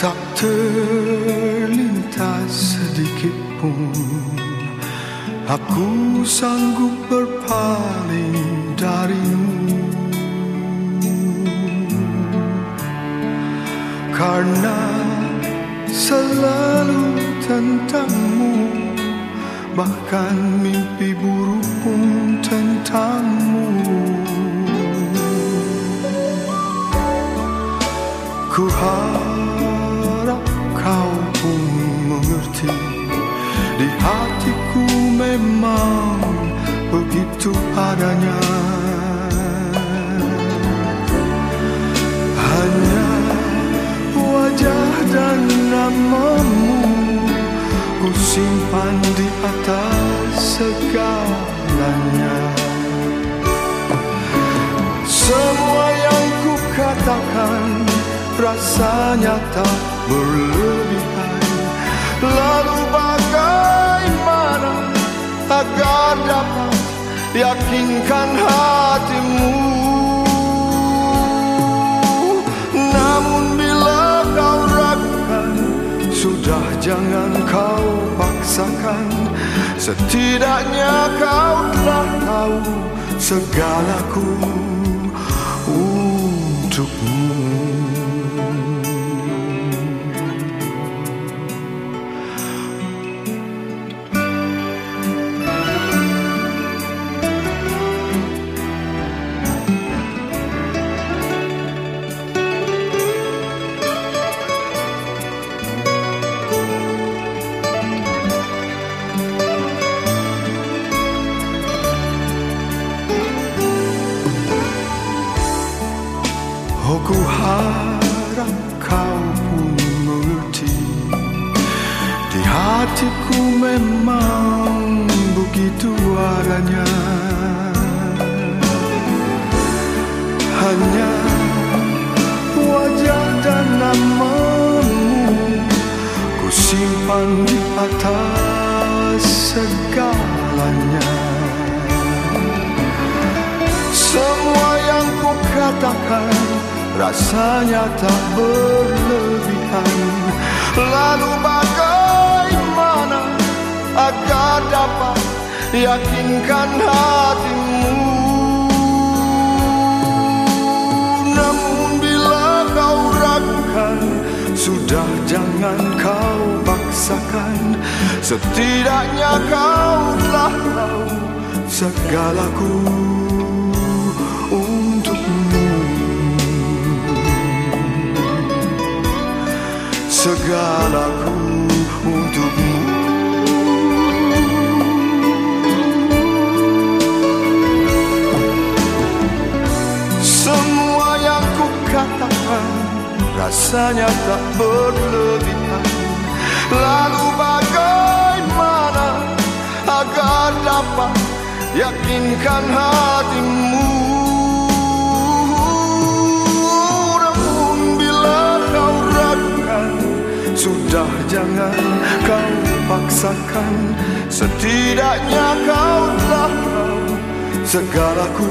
Tak terlintas sedikit pun. Aku sanggup berpaling darimu. Karena selalu tentangmu Bahkan mimpi buruk pun tentangmu. Ku harap memang begitu adanya Hanya wajah dan namamu Ku simpan di atas segalanya. Semua yang ku katakan Rasanya tak berlebihan. Lalu bagaimana Sudah jangan kau paksakan. Setidaknya kau telah tahu Segalaku untukmu ku harap kau pun mengerti. Di hatiku memang begitu adanya Hanya wajah dan namamu Ku simpan di atas segalanya. Semua yang ku katakan Rasanya tak berlebihan. Lalu bagaimana Agar dapat yakinkan hatimu? Namun bila kau ragukan Sudah jangan kau paksakan. Setidaknya kau telah tahu Segalaku Segalaku untukmu. Semua yang ku katakan Rasanya tak berlebihan. Lalu bagaimana Agar dapat yakinkan hatimu paksakan Setidaknya kau telah tahu Segalaku